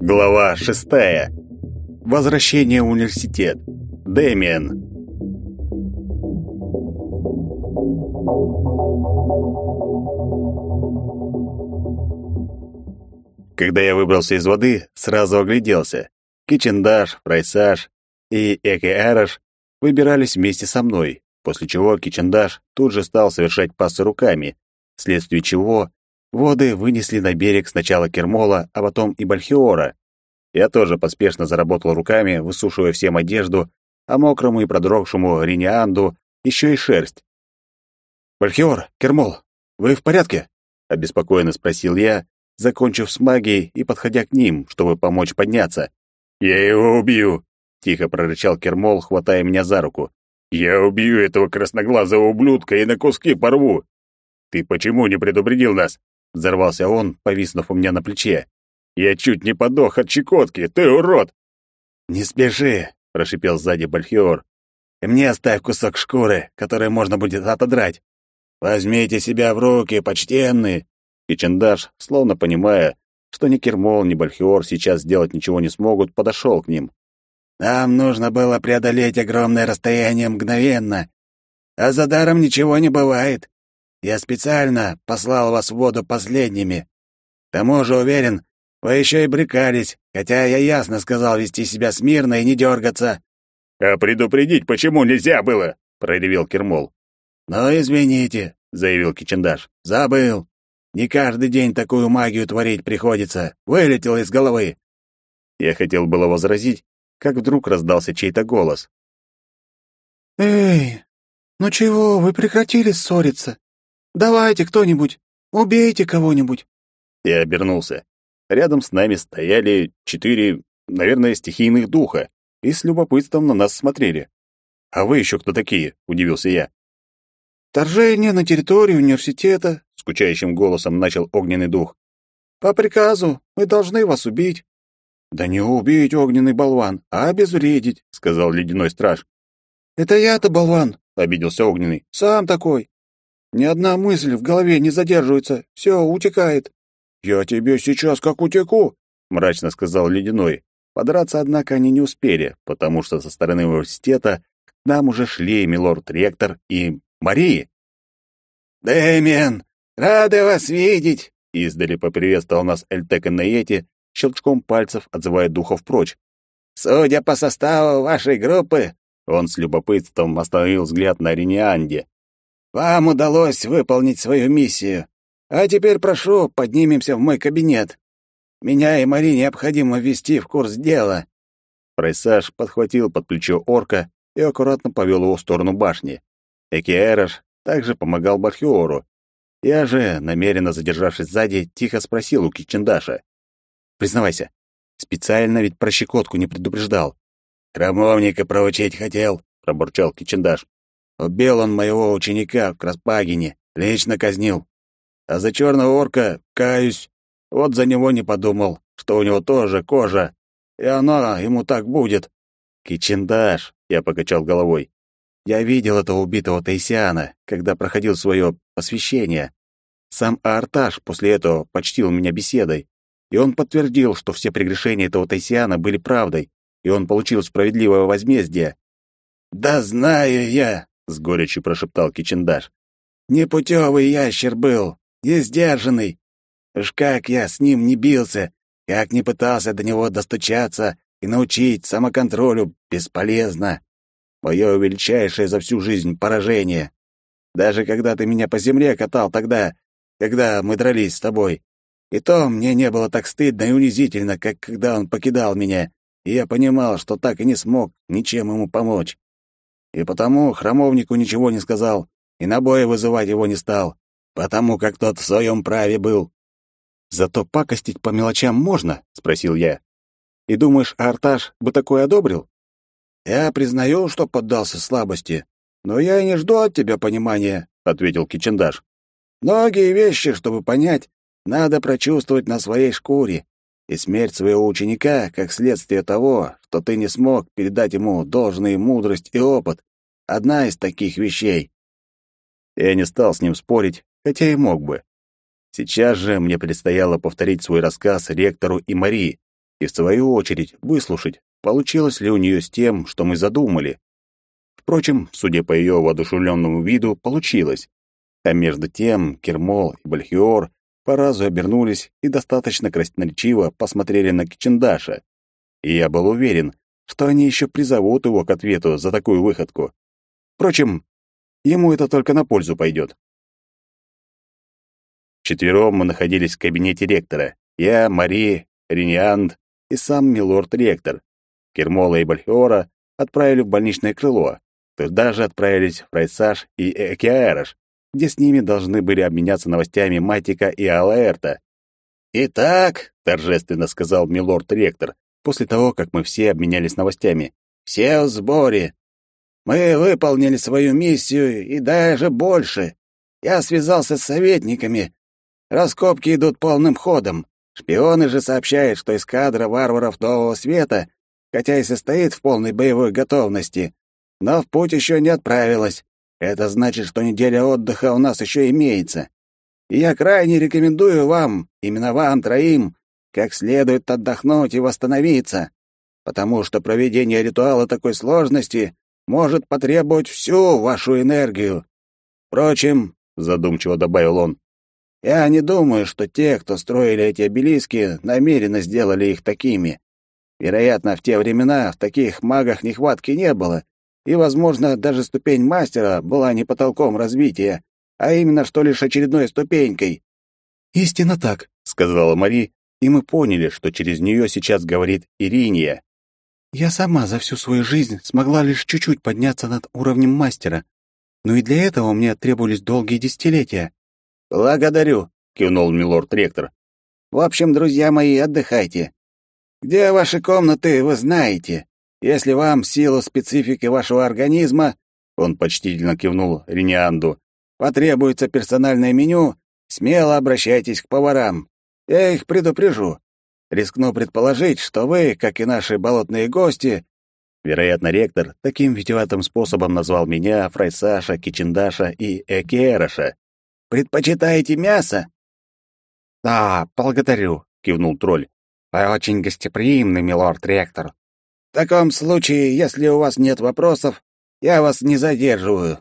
Глава шестая. Возвращение в университет. Дэмиен. Когда я выбрался из воды, сразу огляделся. Кичендаш, Прайсаж и Экеараш выбирались вместе со мной, после чего Кичендаш тут же стал совершать пасы руками, вследствие чего воды вынесли на берег сначала Кермола, а потом и Бальхиора. Я тоже поспешно заработал руками, высушивая всем одежду, а мокрому и продрогшему Ринианду еще и шерсть. «Бальхиор, Кермол, вы в порядке?» — обеспокоенно спросил я, закончив с магией и подходя к ним, чтобы помочь подняться. «Я его убью!» — тихо прорычал Кермол, хватая меня за руку. «Я убью этого красноглазого ублюдка и на куски порву!» «Ты почему не предупредил нас?» — взорвался он, повиснув у меня на плече. «Я чуть не подох от щекотки, ты урод!» «Не спеши!» — прошипел сзади Бальхиор. «И мне оставь кусок шкуры, который можно будет отодрать. Возьмите себя в руки, почтенные!» И Чендаш, словно понимая, что ни Кермол, ни Бальхиор сейчас сделать ничего не смогут, подошел к ним. «Нам нужно было преодолеть огромное расстояние мгновенно, а за даром ничего не бывает. Я специально послал вас в воду последними. К тому же уверен, вы еще и брыкались, хотя я ясно сказал вести себя смирно и не дергаться». «А предупредить почему нельзя было?» — проревел Кермол. «Ну, извините», — заявил Кичендаш. «Забыл. Не каждый день такую магию творить приходится. Вылетел из головы. Я хотел было возразить, как вдруг раздался чей-то голос. «Эй, ну чего, вы прекратили ссориться? Давайте кто-нибудь, убейте кого-нибудь!» Я обернулся. Рядом с нами стояли четыре, наверное, стихийных духа и с любопытством на нас смотрели. «А вы еще кто такие?» — удивился я. «Вторжение на территорию университета скучающим голосом начал огненный дух. По приказу мы должны вас убить. Да не убить, огненный болван, а обезвредить, сказал ледяной страж. Это я-то болван, обиделся огненный. Сам такой. Ни одна мысль в голове не задерживается, все утекает. Я тебе сейчас как утеку, мрачно сказал ледяной. Подраться, однако, они не успели, потому что со стороны университета к нам уже шли милорд-ректор и Мария. «Дэмиан, «Рады вас видеть!» — издали поприветствовал нас Эльтека Наети, щелчком пальцев отзывая духов прочь. «Судя по составу вашей группы...» Он с любопытством остановил взгляд на Ренианде. «Вам удалось выполнить свою миссию. А теперь, прошу, поднимемся в мой кабинет. Меня и Мари необходимо ввести в курс дела». Прайсаж подхватил под плечо орка и аккуратно повел его в сторону башни. Экиэрош также помогал Бахиору, я же, намеренно задержавшись сзади, тихо спросил у Кичендаша. «Признавайся, специально ведь про щекотку не предупреждал». «Храмовника проучить хотел», — пробурчал Кичендаш. «Убил он моего ученика в Краспагине, лично казнил. А за черного орка, каюсь, вот за него не подумал, что у него тоже кожа, и она ему так будет». «Кичендаш», — я покачал головой. «Я видел этого убитого Тайсиана, когда проходил свое посвящение. Сам Аарташ после этого почтил меня беседой, и он подтвердил, что все прегрешения этого Тайсиана были правдой, и он получил справедливое возмездие. «Да знаю я!» — с горечью прошептал Кичендаш. «Непутевый ящер был, несдержанный. Уж как я с ним не бился, как не пытался до него достучаться и научить самоконтролю, бесполезно. Мое величайшее за всю жизнь поражение. Даже когда ты меня по земле катал тогда, когда мы дрались с тобой. И то мне не было так стыдно и унизительно, как когда он покидал меня, и я понимал, что так и не смог ничем ему помочь. И потому храмовнику ничего не сказал, и на бой вызывать его не стал, потому как тот в своем праве был. «Зато пакостить по мелочам можно?» — спросил я. «И думаешь, Арташ бы такое одобрил?» «Я признаю, что поддался слабости, но я и не жду от тебя понимания», — ответил Кичендаш. Многие вещи, чтобы понять, надо прочувствовать на своей шкуре. И смерть своего ученика, как следствие того, что ты не смог передать ему должную мудрость и опыт, одна из таких вещей. Я не стал с ним спорить, хотя и мог бы. Сейчас же мне предстояло повторить свой рассказ ректору и Марии, и в свою очередь выслушать, получилось ли у нее с тем, что мы задумали. Впрочем, судя по ее воодушевленному виду, получилось. А между тем Кермол и Бальхиор по разу обернулись и достаточно красноречиво посмотрели на Кичендаша. И я был уверен, что они еще призовут его к ответу за такую выходку. Впрочем, ему это только на пользу пойдет. Четвером мы находились в кабинете ректора. Я, Мари, Ренианд и сам милорд-ректор. Кермола и Бальхиора отправили в больничное крыло. Туда же отправились Фрайсаж и Экиаэрош, где с ними должны были обменяться новостями Матика и Алаэрта. «Итак», — торжественно сказал милорд-ректор, после того, как мы все обменялись новостями, «все в сборе. Мы выполнили свою миссию и даже больше. Я связался с советниками. Раскопки идут полным ходом. Шпионы же сообщают, что эскадра варваров Нового Света, хотя и состоит в полной боевой готовности, но в путь еще не отправилась. Это значит, что неделя отдыха у нас еще имеется. И я крайне рекомендую вам, именно вам троим, как следует отдохнуть и восстановиться, потому что проведение ритуала такой сложности может потребовать всю вашу энергию. Впрочем, задумчиво добавил он, я не думаю, что те, кто строили эти обелиски, намеренно сделали их такими. Вероятно, в те времена в таких магах нехватки не было, и, возможно, даже ступень мастера была не потолком развития, а именно что лишь очередной ступенькой. «Истинно так», — сказала Мари, и мы поняли, что через нее сейчас говорит Ириния. «Я сама за всю свою жизнь смогла лишь чуть-чуть подняться над уровнем мастера, но и для этого мне требовались долгие десятилетия». «Благодарю», — кивнул милорд-ректор. «В общем, друзья мои, отдыхайте. Где ваши комнаты, вы знаете. Если вам в силу специфики вашего организма, он почтительно кивнул Ренианду, потребуется персональное меню, смело обращайтесь к поварам. Я их предупрежу. Рискну предположить, что вы, как и наши болотные гости, вероятно, ректор таким витиеватым способом назвал меня, Фрайсаша, Кичендаша и Экераша. Предпочитаете мясо? Да, благодарю, кивнул тролль. Вы очень гостеприимный, милорд-ректор. В таком случае, если у вас нет вопросов, я вас не задерживаю.